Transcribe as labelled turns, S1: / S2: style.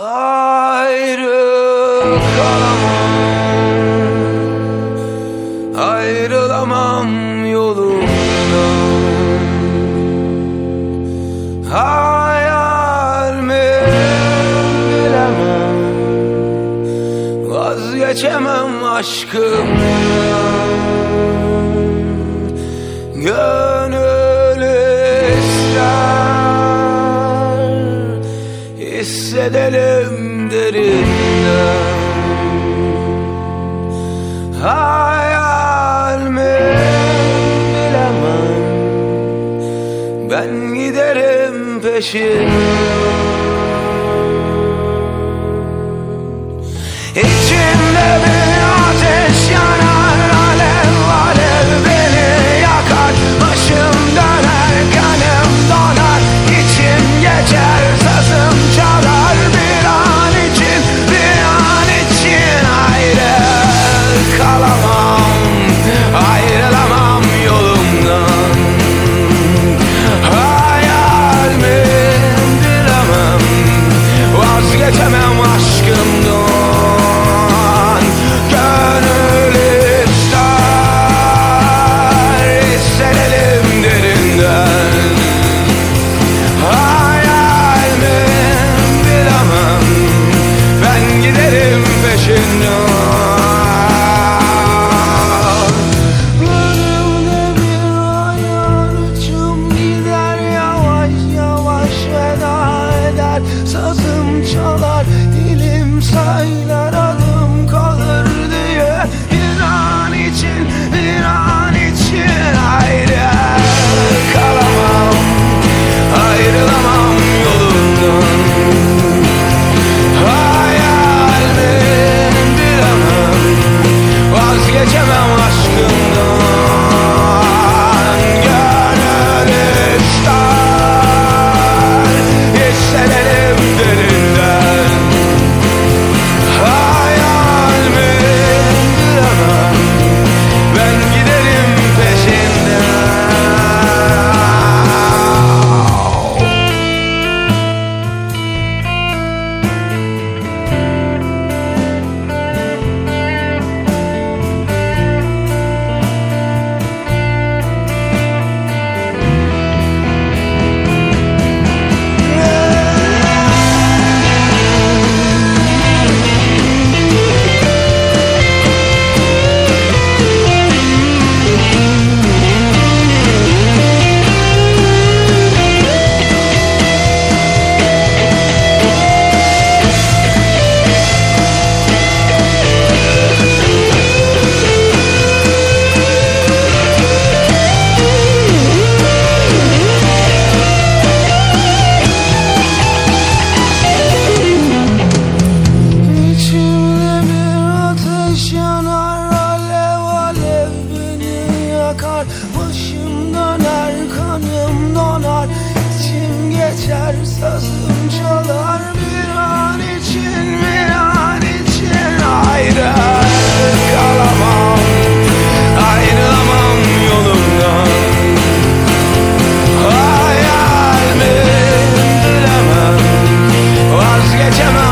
S1: Ayrı kalamam Ayrılamam yolumdan Hayal mi bilemem Vazgeçemem aşkımdan. Gör edelim derinden. Hayal mi bilemem. Ben giderim peşin İçimde bir ateş yan gider Sazım çalar dilim saylar adım kalır diye. Bir an için bir an için ayrı kalamam Ayrılamam yolundan Hayal bilemem Vazgeçemem aşkım. geçer sazım çalar bir an için bir an için. Ayrı kalamam ayrılamam yolumdan hayal mi bilemem? Vazgeçemem.